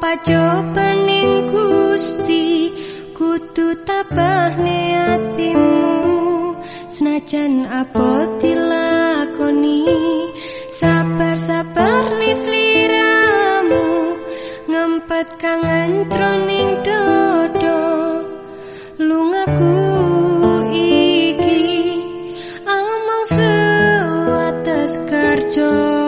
pajo bening Gusti kutu tabah niatimu. Senajan apa dilakoni sabar-sabar nisliramu ngempet kangen troning dodo lungaku iki. Amang sewates kerjo